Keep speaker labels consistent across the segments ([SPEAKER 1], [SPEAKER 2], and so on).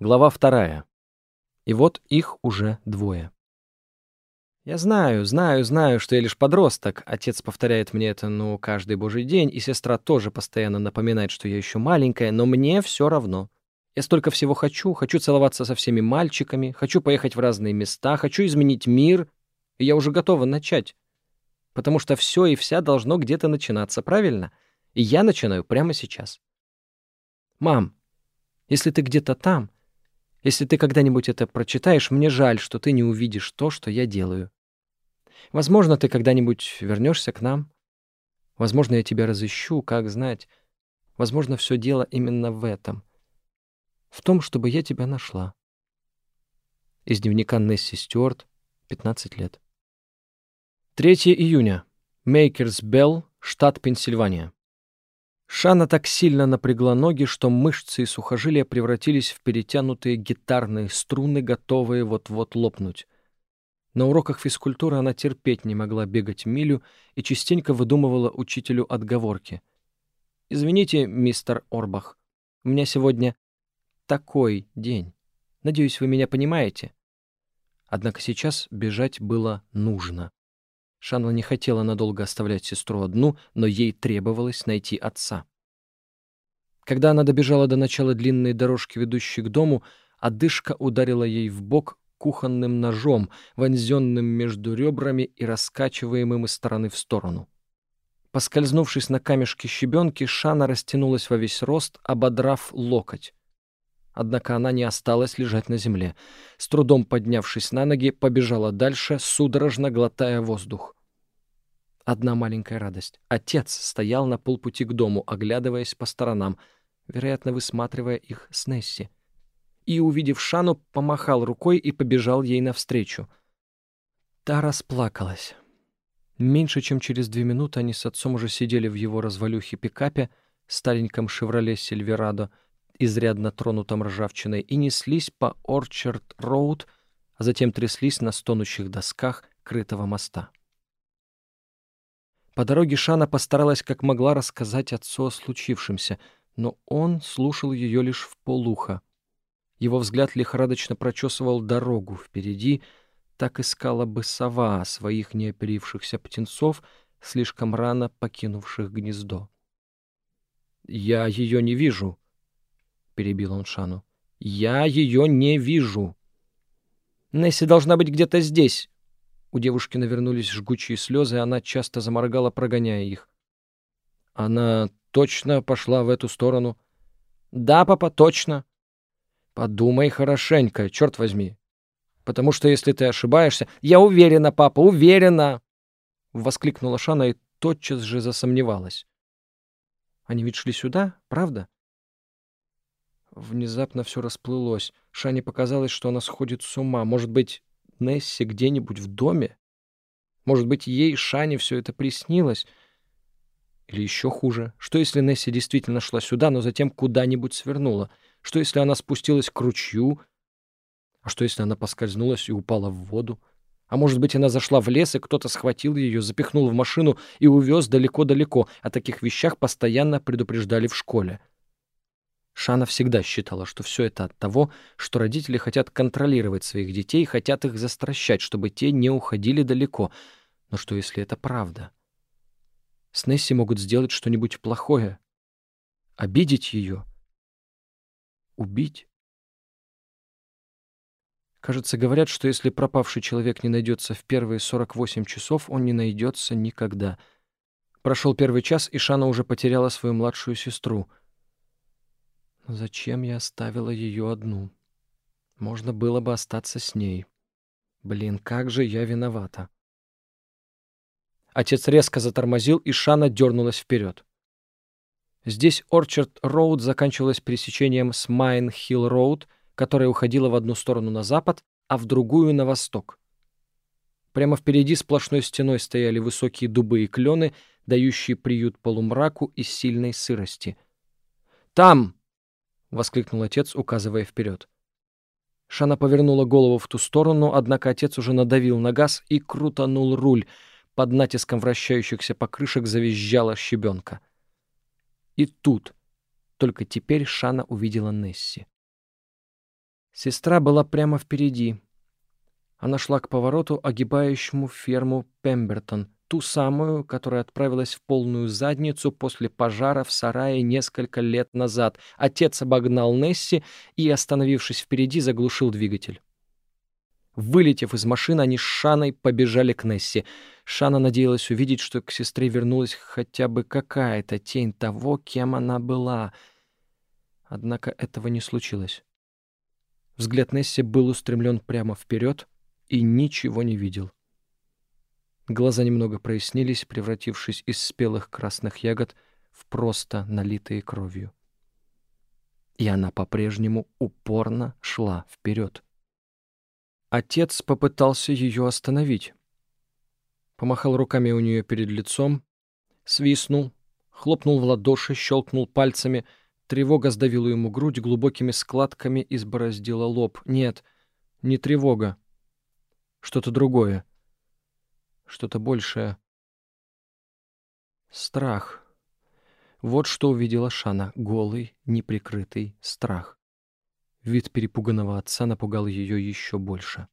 [SPEAKER 1] Глава вторая. И вот их уже двое. Я знаю, знаю, знаю, что я лишь подросток. Отец повторяет мне это, ну, каждый божий день, и сестра тоже постоянно напоминает, что я еще маленькая, но мне все равно. Я столько всего хочу. Хочу целоваться со всеми мальчиками, хочу поехать в разные места, хочу изменить мир. И я уже готова начать. Потому что все и вся должно где-то начинаться, правильно? И я начинаю прямо сейчас. Мам, если ты где-то там, если ты когда-нибудь это прочитаешь, мне жаль, что ты не увидишь то, что я делаю. Возможно, ты когда-нибудь вернешься к нам. Возможно, я тебя разыщу, как знать. Возможно, все дело именно в этом. В том, чтобы я тебя нашла. Из дневника Несси Стюарт, 15 лет. 3 июня. Мейкерс Белл, штат Пенсильвания. Шана так сильно напрягла ноги, что мышцы и сухожилия превратились в перетянутые гитарные струны, готовые вот-вот лопнуть. На уроках физкультуры она терпеть не могла бегать милю и частенько выдумывала учителю отговорки. «Извините, мистер Орбах, у меня сегодня такой день. Надеюсь, вы меня понимаете?» Однако сейчас бежать было нужно. Шанла не хотела надолго оставлять сестру одну, но ей требовалось найти отца. Когда она добежала до начала длинной дорожки, ведущей к дому, одышка ударила ей в бок кухонным ножом, вонзенным между ребрами и раскачиваемым из стороны в сторону. Поскользнувшись на камешке щебенки, Шана растянулась во весь рост, ободрав локоть. Однако она не осталась лежать на земле. С трудом поднявшись на ноги, побежала дальше, судорожно глотая воздух. Одна маленькая радость. Отец стоял на полпути к дому, оглядываясь по сторонам, вероятно, высматривая их с Несси. И, увидев Шану, помахал рукой и побежал ей навстречу. Та расплакалась. Меньше чем через две минуты они с отцом уже сидели в его развалюхе пикапе, стареньком «Шевроле Сильверадо», изрядно тронутом ржавчиной, и неслись по Орчард-Роуд, а затем тряслись на стонущих досках крытого моста. По дороге Шана постаралась как могла рассказать отцу о случившемся, но он слушал ее лишь в полухо. Его взгляд лихорадочно прочесывал дорогу впереди, так искала бы сова своих неоперившихся птенцов, слишком рано покинувших гнездо. «Я ее не вижу», перебил он Шану. «Я ее не вижу!» «Несси должна быть где-то здесь!» У девушки навернулись жгучие слезы, и она часто заморгала, прогоняя их. «Она точно пошла в эту сторону?» «Да, папа, точно!» «Подумай хорошенько, черт возьми!» «Потому что если ты ошибаешься...» «Я уверена, папа, уверена!» Воскликнула Шана и тотчас же засомневалась. «Они ведь шли сюда, правда?» Внезапно все расплылось. Шане показалось, что она сходит с ума. Может быть, Несси где-нибудь в доме? Может быть, ей, Шане, все это приснилось? Или еще хуже, что если Несси действительно шла сюда, но затем куда-нибудь свернула? Что если она спустилась к ручью? А что если она поскользнулась и упала в воду? А может быть, она зашла в лес, и кто-то схватил ее, запихнул в машину и увез далеко-далеко. О таких вещах постоянно предупреждали в школе. Шана всегда считала, что все это от того, что родители хотят контролировать своих детей, хотят их застращать, чтобы те не уходили далеко. Но что, если это правда? С Несси могут сделать что-нибудь плохое. Обидеть ее. Убить. Кажется, говорят, что если пропавший человек не найдется в первые 48 часов, он не найдется никогда. Прошел первый час, и Шана уже потеряла свою младшую сестру — Зачем я оставила ее одну? Можно было бы остаться с ней. Блин, как же я виновата. Отец резко затормозил, и Шана дернулась вперед. Здесь Орчард-Роуд заканчивалась пересечением с Майн-Хилл-Роуд, которая уходила в одну сторону на запад, а в другую — на восток. Прямо впереди сплошной стеной стояли высокие дубы и клены, дающие приют полумраку и сильной сырости. «Там!» — воскликнул отец, указывая вперед. Шана повернула голову в ту сторону, однако отец уже надавил на газ и крутанул руль. Под натиском вращающихся покрышек завизжала щебенка. И тут, только теперь Шана увидела Несси. Сестра была прямо впереди. Она шла к повороту, огибающему ферму Пембертон, ту самую, которая отправилась в полную задницу после пожара в сарае несколько лет назад. Отец обогнал Несси и, остановившись впереди, заглушил двигатель. Вылетев из машины, они с Шаной побежали к Несси. Шана надеялась увидеть, что к сестре вернулась хотя бы какая-то тень того, кем она была. Однако этого не случилось. Взгляд Несси был устремлен прямо вперед и ничего не видел. Глаза немного прояснились, превратившись из спелых красных ягод в просто налитые кровью. И она по-прежнему упорно шла вперед. Отец попытался ее остановить. Помахал руками у нее перед лицом, свистнул, хлопнул в ладоши, щелкнул пальцами. Тревога сдавила ему грудь глубокими складками и сбороздила лоб. Нет, не тревога. Что-то другое. Что-то большее. Страх. Вот что увидела Шана. Голый, неприкрытый страх. Вид перепуганного отца напугал ее еще больше.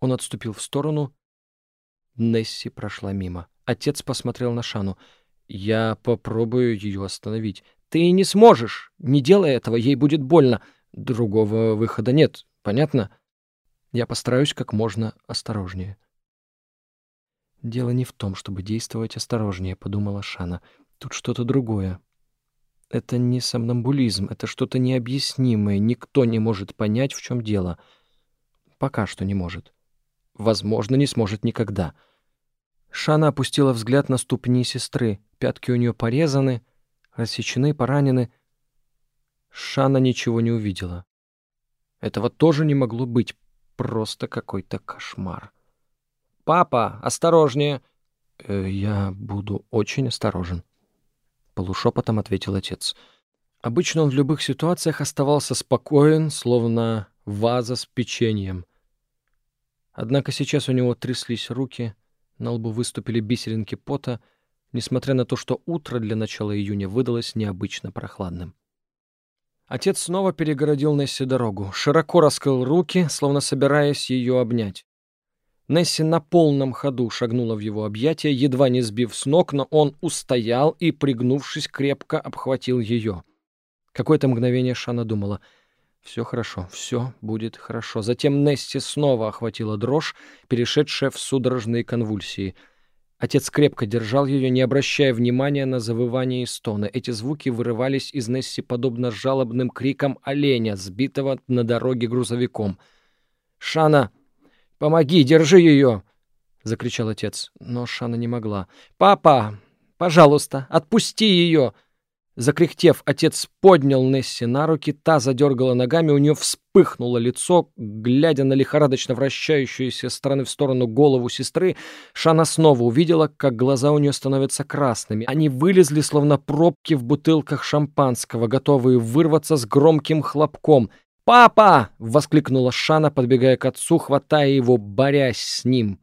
[SPEAKER 1] Он отступил в сторону. Несси прошла мимо. Отец посмотрел на Шану. «Я попробую ее остановить». «Ты не сможешь! Не делай этого, ей будет больно. Другого выхода нет, понятно?» «Я постараюсь как можно осторожнее». «Дело не в том, чтобы действовать осторожнее», — подумала Шана. «Тут что-то другое». Это не сомнамбулизм, это что-то необъяснимое. Никто не может понять, в чем дело. Пока что не может. Возможно, не сможет никогда. Шана опустила взгляд на ступни сестры. Пятки у нее порезаны, рассечены, поранены. Шана ничего не увидела. Этого тоже не могло быть. Просто какой-то кошмар. «Папа, осторожнее!» э, «Я буду очень осторожен», полушепотом ответил отец. Обычно он в любых ситуациях оставался спокоен, словно ваза с печеньем. Однако сейчас у него тряслись руки, на лбу выступили бисеринки пота, несмотря на то, что утро для начала июня выдалось необычно прохладным. Отец снова перегородил Несси дорогу, широко раскрыл руки, словно собираясь ее обнять. Несси на полном ходу шагнула в его объятия, едва не сбив с ног, но он устоял и, пригнувшись, крепко обхватил ее. Какое-то мгновение Шана думала «Все хорошо, все будет хорошо». Затем Несси снова охватила дрожь, перешедшая в судорожные конвульсии. Отец крепко держал ее, не обращая внимания на завывание и стоны. Эти звуки вырывались из Несси подобно жалобным крикам оленя, сбитого на дороге грузовиком. «Шана!» «Помоги, держи ее!» — закричал отец. Но Шана не могла. «Папа, пожалуйста, отпусти ее!» Закряхтев, отец поднял Несси на руки, та задергала ногами, у нее вспыхнуло лицо. Глядя на лихорадочно вращающуюся стороны в сторону голову сестры, Шана снова увидела, как глаза у нее становятся красными. Они вылезли, словно пробки в бутылках шампанского, готовые вырваться с громким хлопком. «Папа!» — воскликнула Шана, подбегая к отцу, хватая его, борясь с ним.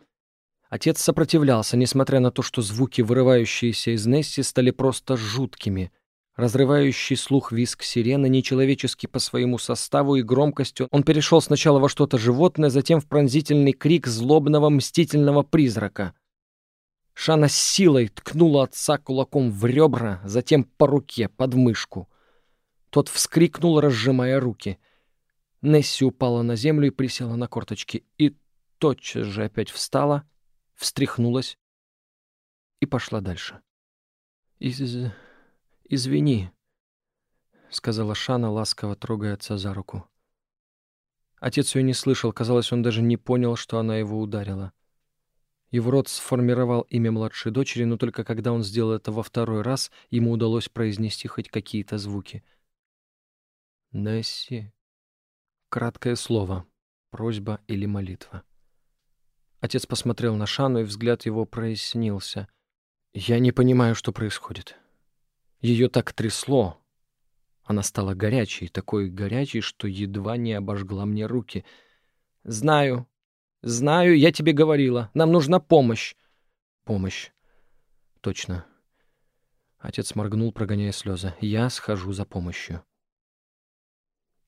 [SPEAKER 1] Отец сопротивлялся, несмотря на то, что звуки, вырывающиеся из Несси, стали просто жуткими. Разрывающий слух виск сирены, нечеловеческий по своему составу и громкостью, он перешел сначала во что-то животное, затем в пронзительный крик злобного мстительного призрака. Шана с силой ткнула отца кулаком в ребра, затем по руке, под мышку. Тот вскрикнул, разжимая руки — Несси упала на землю и присела на корточки. И тотчас же опять встала, встряхнулась и пошла дальше. «Из... извини», — сказала Шана, ласково трогая отца за руку. Отец ее не слышал, казалось, он даже не понял, что она его ударила. Его рот сформировал имя младшей дочери, но только когда он сделал это во второй раз, ему удалось произнести хоть какие-то звуки. «Несси», Краткое слово, просьба или молитва. Отец посмотрел на Шану, и взгляд его прояснился. «Я не понимаю, что происходит. Ее так трясло. Она стала горячей, такой горячей, что едва не обожгла мне руки. Знаю, знаю, я тебе говорила. Нам нужна помощь». «Помощь. Точно». Отец моргнул, прогоняя слезы. «Я схожу за помощью».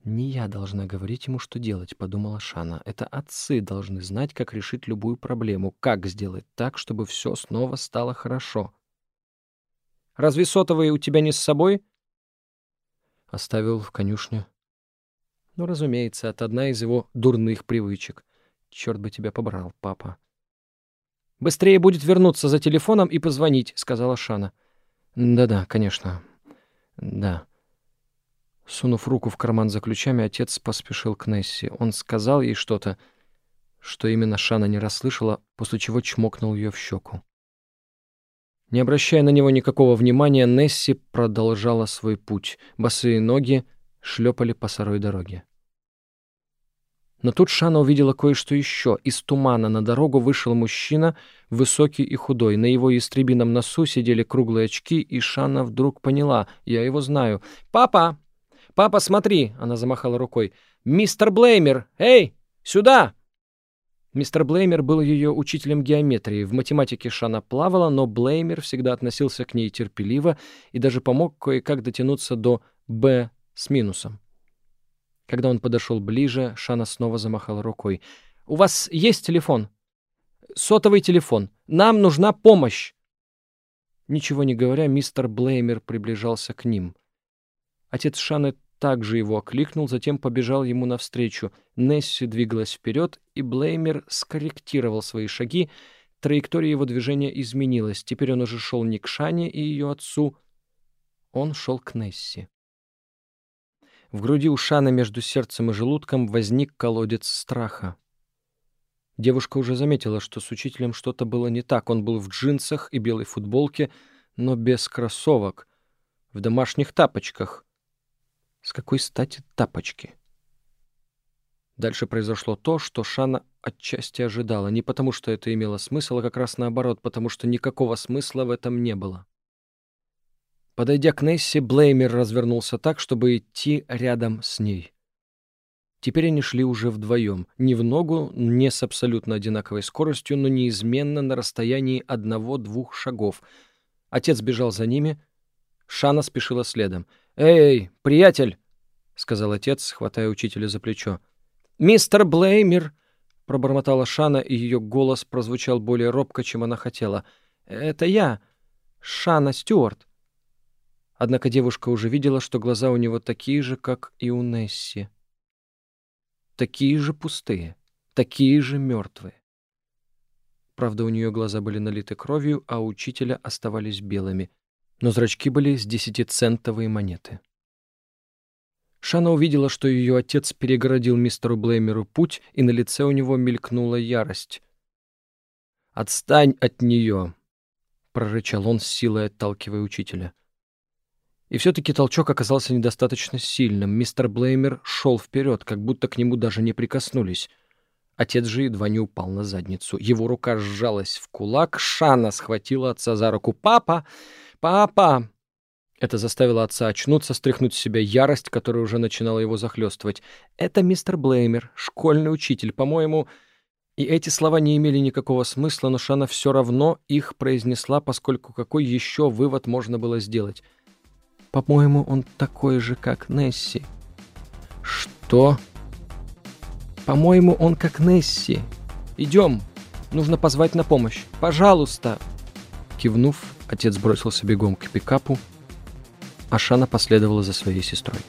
[SPEAKER 1] «Не я должна говорить ему, что делать», — подумала Шана. «Это отцы должны знать, как решить любую проблему, как сделать так, чтобы все снова стало хорошо». «Разве сотовые у тебя не с собой?» Оставил в конюшню. Ну, разумеется, это одна из его дурных привычек. Черт бы тебя побрал, папа. «Быстрее будет вернуться за телефоном и позвонить», — сказала Шана. «Да-да, конечно. Да». Сунув руку в карман за ключами, отец поспешил к Несси. Он сказал ей что-то, что именно Шана не расслышала, после чего чмокнул ее в щеку. Не обращая на него никакого внимания, Несси продолжала свой путь. Босые ноги шлепали по сырой дороге. Но тут Шана увидела кое-что еще. Из тумана на дорогу вышел мужчина, высокий и худой. На его истребином носу сидели круглые очки, и Шана вдруг поняла. Я его знаю. «Папа! Папа, смотри!» — она замахала рукой. «Мистер Блеймер! Эй, сюда!» Мистер Блеймер был ее учителем геометрии. В математике Шана плавала, но Блеймер всегда относился к ней терпеливо и даже помог кое-как дотянуться до «Б» с минусом. Когда он подошел ближе, Шана снова замахала рукой. «У вас есть телефон?» «Сотовый телефон. Нам нужна помощь!» Ничего не говоря, мистер Блеймер приближался к ним. Отец Шаны также его окликнул, затем побежал ему навстречу. Несси двигалась вперед, и Блеймер скорректировал свои шаги. Траектория его движения изменилась. Теперь он уже шел не к Шане и ее отцу. Он шел к Несси. В груди у Шана между сердцем и желудком возник колодец страха. Девушка уже заметила, что с учителем что-то было не так. Он был в джинсах и белой футболке, но без кроссовок, в домашних тапочках. С какой стати тапочки? Дальше произошло то, что Шана отчасти ожидала. Не потому, что это имело смысл, а как раз наоборот, потому что никакого смысла в этом не было. Подойдя к Несси, Блеймер развернулся так, чтобы идти рядом с ней. Теперь они шли уже вдвоем, не в ногу, не с абсолютно одинаковой скоростью, но неизменно на расстоянии одного-двух шагов. Отец бежал за ними, Шана спешила следом. «Эй, приятель!» — сказал отец, хватая учителя за плечо. «Мистер Блеймер!» — пробормотала Шана, и ее голос прозвучал более робко, чем она хотела. «Это я, Шана Стюарт». Однако девушка уже видела, что глаза у него такие же, как и у Несси. Такие же пустые, такие же мертвые. Правда, у нее глаза были налиты кровью, а у учителя оставались белыми, но зрачки были с десятицентовые монеты. Шана увидела, что ее отец перегородил мистеру Блеймеру путь, и на лице у него мелькнула ярость. «Отстань от нее!» — прорычал он с силой, отталкивая учителя. И все-таки толчок оказался недостаточно сильным. Мистер Блеймер шел вперед, как будто к нему даже не прикоснулись. Отец же едва не упал на задницу. Его рука сжалась в кулак. Шана схватила отца за руку. «Папа! Папа!» Это заставило отца очнуться, стряхнуть с себя ярость, которая уже начинала его захлестывать. «Это мистер Блеймер, школьный учитель. По-моему...» И эти слова не имели никакого смысла, но Шана все равно их произнесла, поскольку какой еще вывод можно было сделать? По-моему, он такой же, как Несси. Что? По-моему, он как Несси. Идем. Нужно позвать на помощь. Пожалуйста. Кивнув, отец бросился бегом к пикапу, а Шана последовала за своей сестрой.